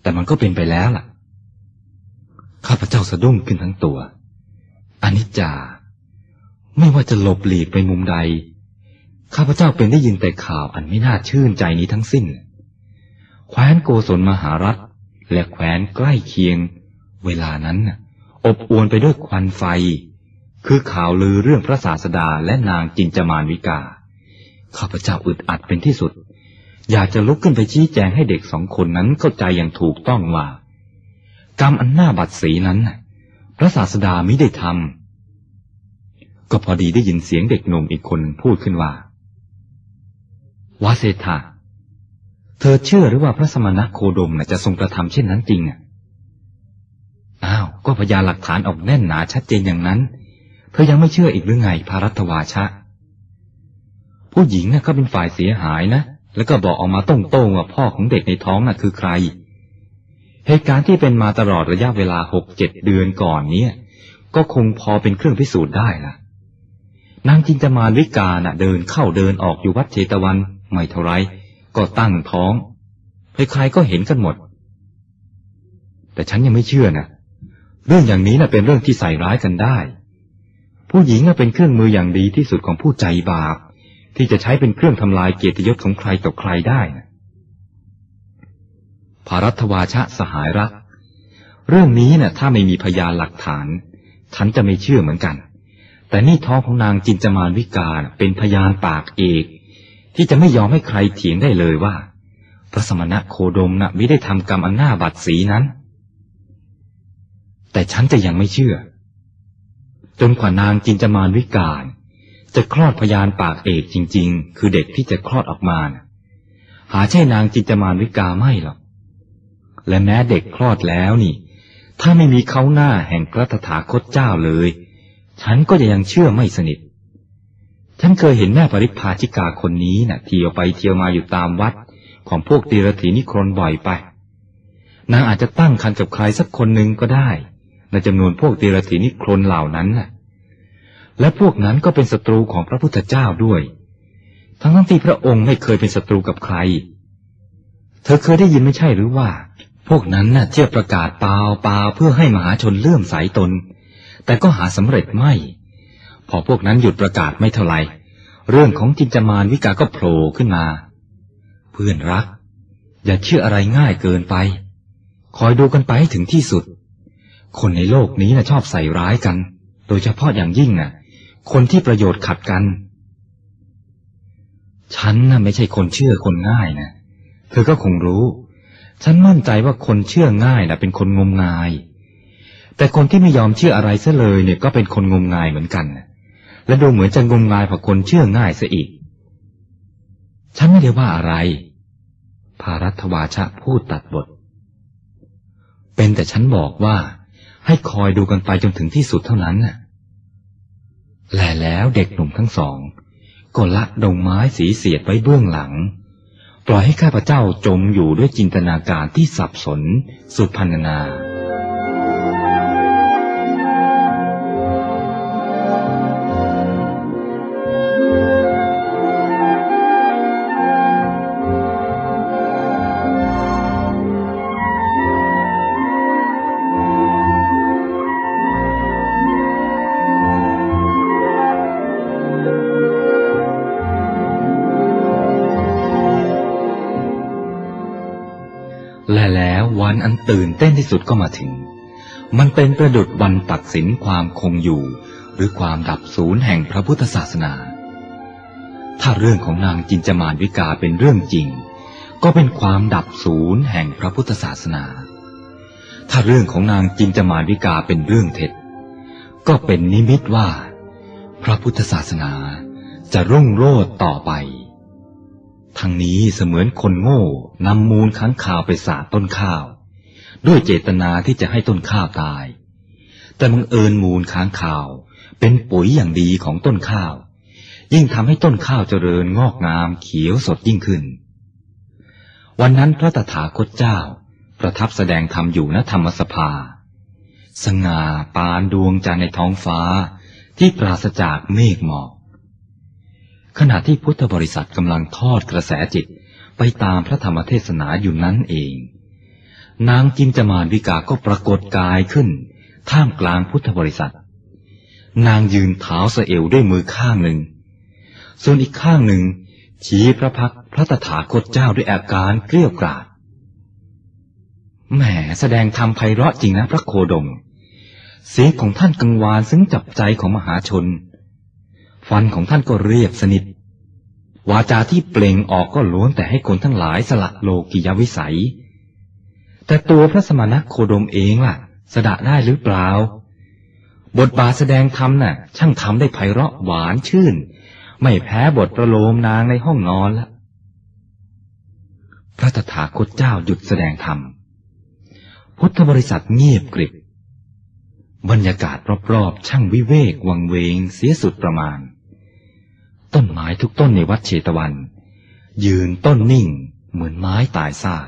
แต่มันก็เป็นไปแล้วล่ะ ข้าพเจ้าสะดุ้งขึ้นทั้งตัวอนิจจา ไม่ว่าจะหลบหลีกไปมุมใด ข้าพเจ้าเป็นได้ยินแต่ข่าวอันไม่น่าชื่นใจนี้ทั้งสิ้น แคว้นโกศลมหารัฐ และแคว้นใกล้เคียง เวลานั้นอบอวลไปด้วยควันไฟ คือข่าวลือเรื่องพระศาสดาและนางจินจามานวิกา ข้าพเจ้าอึดอัดเป็นที่สุด อยากจะลุกขึ้นไปชี้แจงให้เด็กสองคนนั้นเข้าใจอย่างถูกต้องว่า กรรมอันหน้าบัดสีนั้นพระศาสดามิได้ทำก็พอดีได้ยินเสียงเด็กหนุ่มอีกคนพูดขึ้นว่าวาเซธาเธอเชื่อหรือว่าพระสมณโคดมนะจะทรงกระทำเช่นนั้นจริงอะอ้าวก็พยานหลักฐานออกแน่นหนาชัดเจนอย่างนั้น เธอยังไม่เชื่ออีกหรือไงพารัตวาชะ ผู้หญิงน่ะก็เป็นฝ่ายเสียหายนะ แล้วก็บอกออกมาตรงๆว่าพ่อของเด็กในท้องน่ะคือใคร เหตุการณ์ที่เป็นมาตลอดระยะเวลาหกเจ็ดเดือนก่อนเนี้ยก็คงพอเป็นเครื่องพิสูจน์ได้ละนางจินจามานวิกาน่ะเดินเข้าเดินออกอยู่วัดเชตวัน ไม่เท่าไรก็ตั้งท้องใครๆก็เห็นกันหมด แต่ฉันยังไม่เชื่อนะเรื่องอย่างนี้นะ่ะเป็นเรื่องที่ใส่ร้ายกันได้ ผู้หญิงน่ะเป็นเครื่องมืออย่างดีที่สุดของผู้ใจบาป ที่จะใช้เป็นเครื่องทำลายเกียรติยศของใครต่อใครได้นะภารัตวาชะสหายรัก เรื่องนี้นะ่ะถ้าไม่มีพยานหลักฐานฉันจะไม่เชื่อเหมือนกัน แต่นี่ท้องของนางจินจามานวิกาเป็นพยานปากเอก ที่จะไม่ยอมให้ใครเถียงได้เลยว่า พระสมณะโคดมนะ่ะไม่ได้ทำกรรมอันหน้าบัดสีนั้น แต่ฉันจะยังไม่เชื่อ จนกว่านางจินจามานวิกา จะคลอดพยานปากเอกจริง ๆ คือเด็กที่จะคลอดออกมานะหาใช่นางจินจามานวิกาไม่หรอก และแม้เด็กคลอดแล้วนี่ ถ้าไม่มีเขาหน้าแห่งพระตถาคตเจ้าเลย ฉันก็จะยังเชื่อไม่สนิท ฉันเคยเห็นแม่ปริพาชิกาคนนี้นะ่ะ เที่ยวไปเที่ยวมาอยู่ตามวัดของพวกตีรถีนิครนบ่อยไป นางอาจจะตั้งคันกับใครสักคนหนึ่งก็ได้ ในจำนวนพวกตีรถีนิครนเหล่านั้นน่ะ และพวกนั้นก็เป็นศัตรูของพระพุทธเจ้าด้วย ทั้งทั้งที่พระองค์ไม่เคยเป็นศัตรูกับใคร เธอเคยได้ยินไม่ใช่หรือว่า พวกนั้นน่ะเที่ยวประกาศเปล่าเปล่าเพื่อให้มหาชนเลื่อมใสตน แต่ก็หาสำเร็จไม่ พอพวกนั้นหยุดประกาศไม่เท่าไหร่เรื่องของจินจามานวิกาก็โผล่ขึ้นมา เพื่อนรัก อย่าเชื่ออะไรง่ายเกินไป คอยดูกันไปให้ถึงที่สุด คนในโลกนี้นะชอบใส่ร้ายกัน โดยเฉพาะอย่างยิ่งนะ่ะ คนที่ประโยชน์ขัดกัน ฉันน่ะไม่ใช่คนเชื่อคนง่ายนะ เธอก็คงรู้ ฉันมั่นใจว่าคนเชื่อง่ายนะเป็นคนงมงาย แต่คนที่ไม่ยอมเชื่ออะไรซะเลยเนี่ยก็เป็นคนงมงายเหมือนกัน และดูเหมือนจะงมงายพอคนเชื่อง่ายเสียอีก ฉันไม่ได้ว่าอะไรภารัตวาชะพูดตัดบท เป็นแต่ฉันบอกว่าให้คอยดูกันไปจนถึงที่สุดเท่านั้นน่ะ แลแล้วเด็กหนุ่มทั้งสองก็ละดงไม้สีเสียดไว้เบื้องหลัง ปล่อยให้ข้าพเจ้าจมอยู่ด้วยจินตนาการที่สับสน สุพรรณนา วันอันตื่นเต้นที่สุดก็มาถึง มันเป็นประดุดวันตัดสินความคงอยู่ หรือความดับศูนย์แห่งพระพุทธศาสนา ถ้าเรื่องของนางจินจมานวิกาเป็นเรื่องจริง ก็เป็นความดับศูนย์แห่งพระพุทธศาสนา ถ้าเรื่องของนางจินจมานวิกาเป็นเรื่องเท็จ ก็เป็นนิมิตว่า พระพุทธศาสนาจะรุ่งโรจน์ต่อไปทั้งนี้เสมือนคนโง่นำมูลค้างข่าวไปสาดต้นข้าว ด้วยเจตนาที่จะให้ต้นข้าวตาย แต่บังเอิญมูลค้างข่าว เป็นปุ๋ยอย่างดีของต้นข้าว ยิ่งทำให้ต้นข้าวเจริญงอกงามเขียวสดยิ่งขึ้น วันนั้นพระตถาคตเจ้า ประทับแสดงธรรมอยู่ณธรรมสภา สง่าปานดวงจันทร์ในท้องฟ้าที่ปราศจากเมฆหมอก ขณะที่พุทธบริษัทกำลังทอดกระแสจิตไปตามพระธรรมเทศนาอยู่นั้นเอง นางจินจมานวิกาก็ปรากฏกายขึ้น ท่ามกลางพุทธบริษัท นางยืนเท้าสะเอวด้วยมือข้างหนึ่ง ส่วนอีกข้างหนึ่งชี้พระพักพระตถาคตเจ้าด้วยอาการเกลี้ยกล่อมแหมแสดงธรรมไพเราะจริงนะพระโคดม เสียงของท่านกังวานซึ้งจับใจของมหาชน ฟันของท่านก็เรียบสนิท วาจาที่เปล่งออกก็ล้วนแต่ให้คนทั้งหลายสละโลกิยวิสัย แต่ตัวพระสมณโคดมเองล่ะ สดะได้หรือเปล่า บทบาทแสดงธรรมน่ะ ช่างทำได้ไพเราะหวานชื่น ไม่แพ้บทประโลมนางในห้องนอนละพระตถาคตเจ้าหยุดแสดงธรรม พุทธบริษัทเงียบกริบบรรยากาศรอบๆช่างวิเวกวังเวงเสียสุดประมาณ ต้นไม้ทุกต้นในวัดเชตวัน ยืนต้นนิ่งเหมือนไม้ตายซาก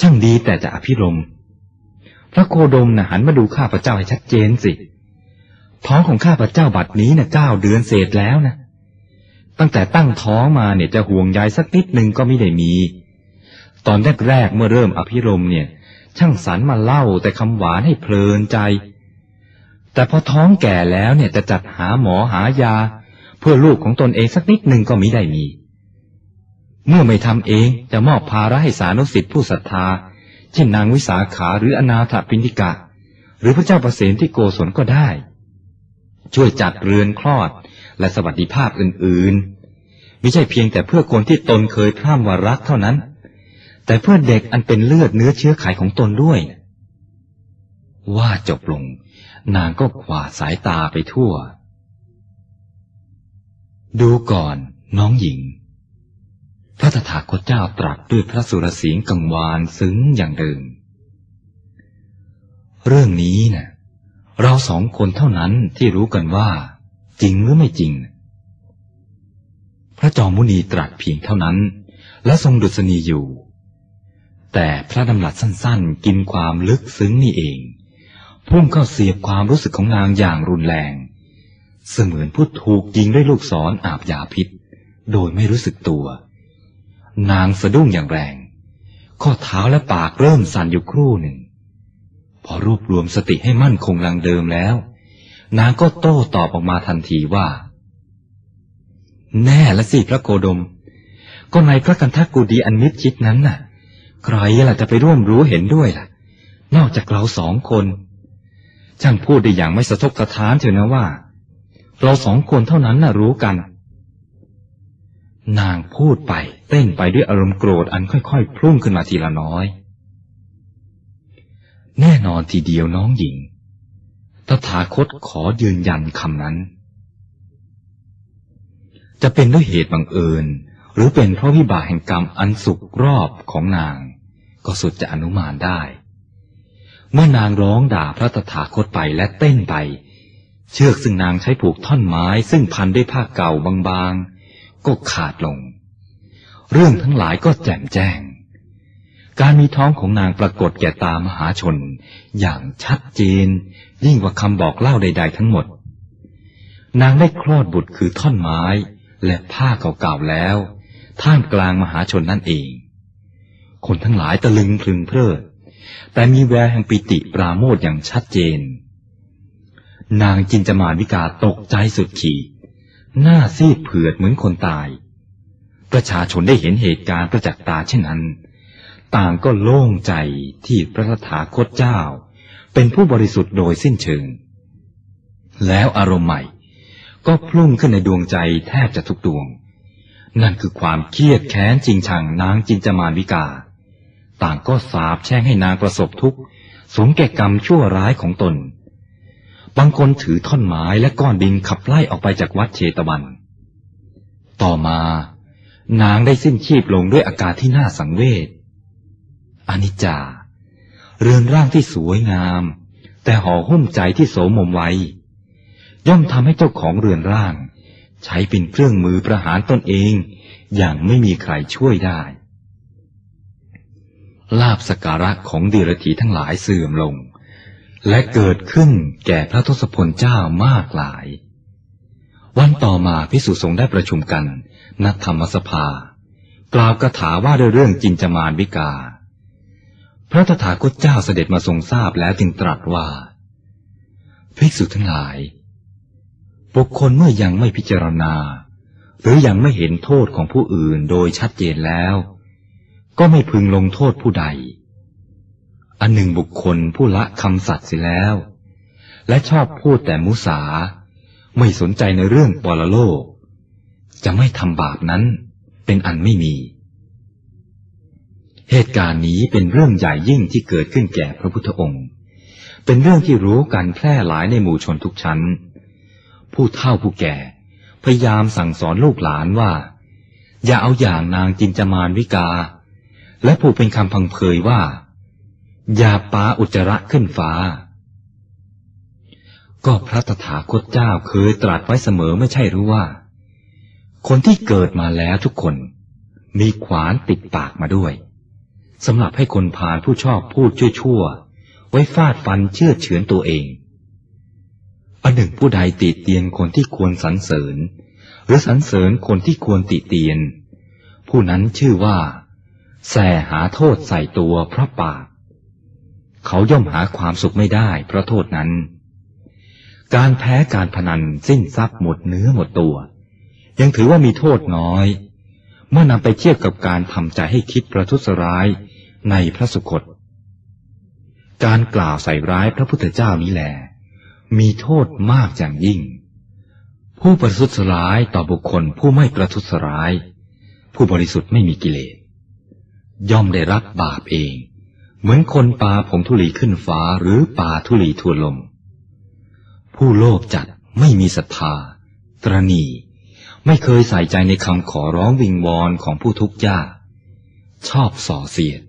ช่างดีแต่จะอภิรม พระโคดมนะ่ะหันมาดูข้าพเจ้าให้ชัดเจนสิ ท้องของข้าพเจ้าบัดนี้นะ่ะเก้าเดือนเศษแล้วนะ ตั้งแต่ตั้งท้องมาเนี่ยจะห่วงใยสักนิดหนึ่งก็ไม่ได้มี ตอนแรกๆเมื่อเริ่มอภิรมเนี่ย ช่างสรรมาเล่าแต่คำหวานให้เพลินใจ แต่พอท้องแก่แล้วเนี่ยจะจัดหาหมอหายา เพื่อลูกของตนเองสักนิดหนึ่งก็มิได้มี เมื่อไม่ทำเองจะมอบภาระให้สานุสิทธิผู้ศรัทธา เช่นนางวิสาขาหรืออนาถปิณิกะ หรือพระเจ้าประเสนที่โกศลก็ได้ ช่วยจัดเรือนคลอดและสวัสดิภาพอื่นๆ ไม่ใช่เพียงแต่เพื่อคนที่ตนเคยพร่ำว่ารักเท่านั้น แต่เพื่อเด็กอันเป็นเลือดเนื้อเชื้อไขของตนด้วย ว่าจบลง นางก็ขวาสายตาไปทั่ว ดูก่อนน้องหญิง พระตถาคตเจ้าตรัสด้วยพระสุรเสียงกังวานซึ้งอย่างเดิม เรื่องนี้นะ่ะ เราสองคนเท่านั้นที่รู้กันว่า จริงหรือไม่จริง พระจอมมุนีตรัสเพียงเท่านั้น และทรงดุษณีอยู่ แต่พระดำรัสสั้นๆ กินความลึกซึ้งนี่เอง พุ่งเข้าเสียบความรู้สึกของนางอย่างรุนแรง เสมือนผู้ถูกยิงด้วยลูกศรออาบยาพิษ โดยไม่รู้สึกตัว นางสะดุ้งอย่างแรง ข้อเท้าและปากเริ่มสั่นอยู่ครู่หนึ่ง พอรวบรวมสติให้มั่นคงลังเดิมแล้ว นางก็โต้ตอบออกมาทันทีว่า แน่ละสิพระโกดม ก็ในพระกันทักกูดีอันมิดชิดนั้นน่ะ ใครล่ะจะไปร่วมรู้เห็นด้วยล่ะ นอกจากเราสองคนช่างพูดได้อย่างไม่สะทกสะท้านเถอะนะว่า เราสองคนเท่านั้นน่ะรู้กัน นางพูดไปเต้นไปด้วยอารมณ์โกรธอันค่อยๆพุ่งขึ้นมาทีละน้อย แน่นอนทีเดียวน้องหญิงตถาคตขอยืนยันคำนั้น จะเป็นด้วยเหตุบังเอิญ หรือเป็นเพราะวิบากแห่งกรรมอันสุกรอบของนาง ก็สุดจะอนุมานได้ เมื่อนางร้องด่าพระตถาคตไปและเต้นไป เชือกซึ่งนางใช้ผูกท่อนไม้ซึ่งพันด้วยผ้าเก่าบางๆ ก็ขาดลง เรื่องทั้งหลายก็แจ่มแจ้ง การมีท้องของนางปรากฏแก่ตามหาชน อย่างชัดเจน ยิ่งกว่าคำบอกเล่าใด ๆ ทั้งหมด นางได้คลอดบุตรคือท่อนไม้และผ้าเก่าๆแล้ว ท่ามกลางมหาชนนั่นเอง คนทั้งหลายตะลึงพึงเพลิด แต่มีแววแห่งปิติปราโมทอย่างชัดเจน นางจินจมาวิกาตกใจสุดขีด หน้าซีดเผือดเหมือนคนตาย ประชาชนได้เห็นเหตุการณ์ประจักษ์ตาเช่นนั้น ต่างก็โล่งใจที่พระธถาคตเจ้า เป็นผู้บริสุทธิ์โดยสิ้นเชิง แล้วอารมณ์ใหม่ ก็พุ่งขึ้นในดวงใจแทบจะทุกดวง นั่นคือความเครียดแค้นจริงชังนางจินจมานวิกา ต่างก็สาบแช่งให้นางประสบทุกข์สมแก่กรรมชั่วร้ายของตน บางคนถือท่อนไม้และก้อนดินขับไล่ออกไปจากวัดเชตวัน ต่อมา นางได้สิ้นชีพลงด้วยอาการที่น่าสังเวชอนิจจา เรือนร่างที่สวยงาม แต่ห่อหุ้มใจที่โสมมไว้ ย่อมทำให้เจ้าของเรือนร่าง ใช้เป็นเครื่องมือประหารตนเอง อย่างไม่มีใครช่วยได้ ลาบสการะของเดรธีทั้งหลายเสื่อมลง และเกิดขึ้นแก่พระทศพลเจ้ามากหลาย วันต่อมาพิสุสงได้ประชุมกันนัธรรมสภา กล่าวคาถาว่าด้วยเรื่องจินจมานวิกา พระตถาคตเจ้าเสด็จมาทรงทราบแล้วจึงตรัสว่า ภิกษุทั้งหลาย บุคคลเมื่อยังไม่พิจารณา หรือยังไม่เห็นโทษของผู้อื่นโดยชัดเจนแล้ว ก็ไม่พึงลงโทษผู้ใด อันหนึ่งบุคคลผู้ละคำสัตย์เสียแล้ว และชอบพูดแต่มุสา ไม่สนใจในเรื่องปรโลก จะไม่ทำบาปนั้นเป็นอันไม่มี เหตุการณ์นี้เป็นเรื่องใหญ่ยิ่งที่เกิดขึ้นแก่พระพุทธองค์ เป็นเรื่องที่รู้กันแพร่หลายในหมู่ชนทุกชั้น ผู้เฒ่าผู้แก่ พยายามสั่งสอนลูกหลานว่า อย่าเอาอย่างนางจินจามานวิกา และผู้เป็นคำพังเพยว่า อย่าปาอุจจาระขึ้นฟ้า ก็พระตถาคตเจ้าเคยตรัสไว้เสมอไม่ใช่หรือว่า คนที่เกิดมาแล้วทุกคน มีขวานติดปากมาด้วยสำหรับให้คนผ่านผู้ชอบพูดชั่วๆไว้ฟาดฟันเชื่อเฉือนตัวเองอันหนึ่งผู้ใดติเตียนคนที่ควรสรรเสริญ หรือสรรเสริญคนที่ควรติเตียน ผู้นั้นชื่อว่าแสหาโทษใส่ตัวเพราะปาก เขาย่อมหาความสุขไม่ได้เพราะโทษนั้น การแพ้การพนันสิ้นทรัพย์หมดเนื้อหมดตัว ยังถือว่ามีโทษน้อย เมื่อนำไปเทียบกับการทำใจให้คิดประทุษร้ายในพระสุคต การกล่าวใส่ร้ายพระพุทธเจ้านี้แหลมีโทษมากอย่างยิ่ง ผู้ประทุษร้ายต่อบุคคลผู้ไม่ประทุษร้าย ผู้บริสุทธิ์ไม่มีกิเลส ย่อมได้รับบาปเอง เหมือนคนปาผงธุลีขึ้นฟ้าหรือปาธุลีทวนลม ผู้โลภจัดไม่มีศรัทธา ตรณี ไม่เคยใส่ใจในคำขอร้องวิงวอนของผู้ทุกข์ยาก ชอบส่อเสียด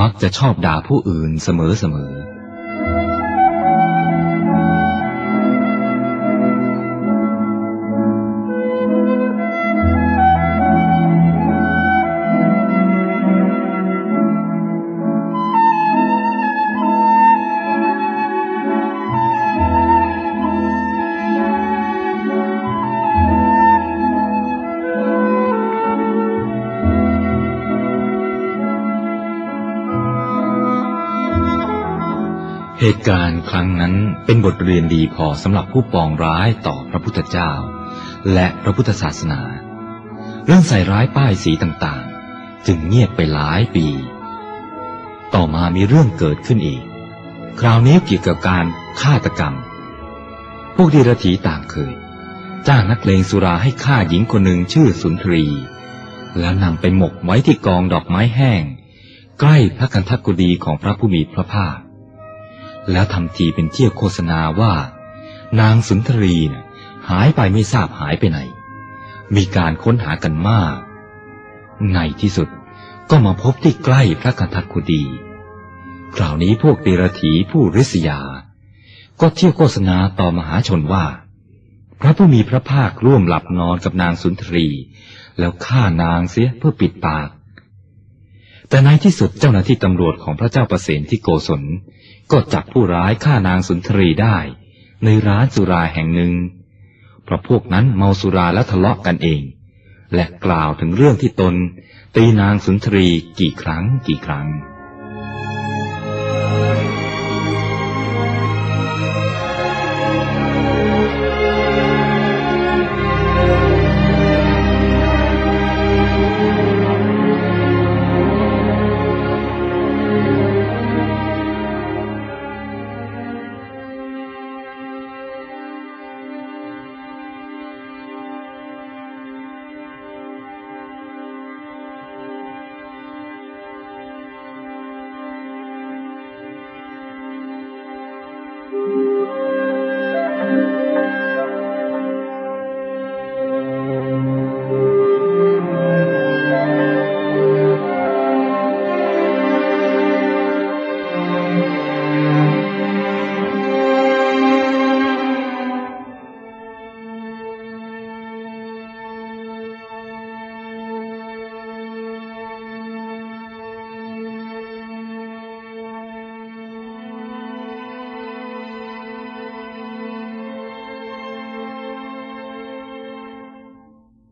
มักจะชอบด่าผู้อื่นเสมอเสมอ เหตุการณ์ครั้งนั้นเป็นบทเรียนดีพอสำหรับผู้ปองร้ายต่อพระพุทธเจ้า และพระพุทธศาสนา เรื่องใส่ร้ายป้ายสีต่างๆ จึงเงียบไปหลายปี ต่อมามีเรื่องเกิดขึ้นอีก คราวนี้เกี่ยวกับการฆาตกรรม พวกดีรถีต่างเคย จ้างนักเลงสุราให้ฆ่าหญิงคนหนึ่งชื่อสุนทรี แล้วนำไปหมกไว้ที่กองดอกไม้แห้ง ใกล้พระกันทักุดีของพระผู้มีพระภาค แล้วทำทีเป็นเที่ยวโฆษณาว่า นางสุนทรีนะ่ะหายไปไม่ทราบหายไปไหน มีการค้นหากันมาก ในที่สุดก็มาพบที่ใกล้พระกันทกุดี คราวนี้พวกเดรถีผู้ริษยา ก็เที่ยวโฆษณาต่อมหาชนว่า พระผู้มีพระภาคร่วมหลับนอนกับนางสุนทรี แล้วฆ่านางเสียเพื่อปิดปาก แต่ในที่สุดเจ้าหน้าที่ตำรวจของพระเจ้าประเสนที่โกศล ก็จับผู้ร้ายฆ่านางสุนทรีได้ ในร้านสุราแห่งหนึ่ง เพราะพวกนั้นเมาสุราและทะเลาะกันเอง และกล่าวถึงเรื่องที่ตน ตีนางสุนทรีกี่ครั้งกี่ครั้ง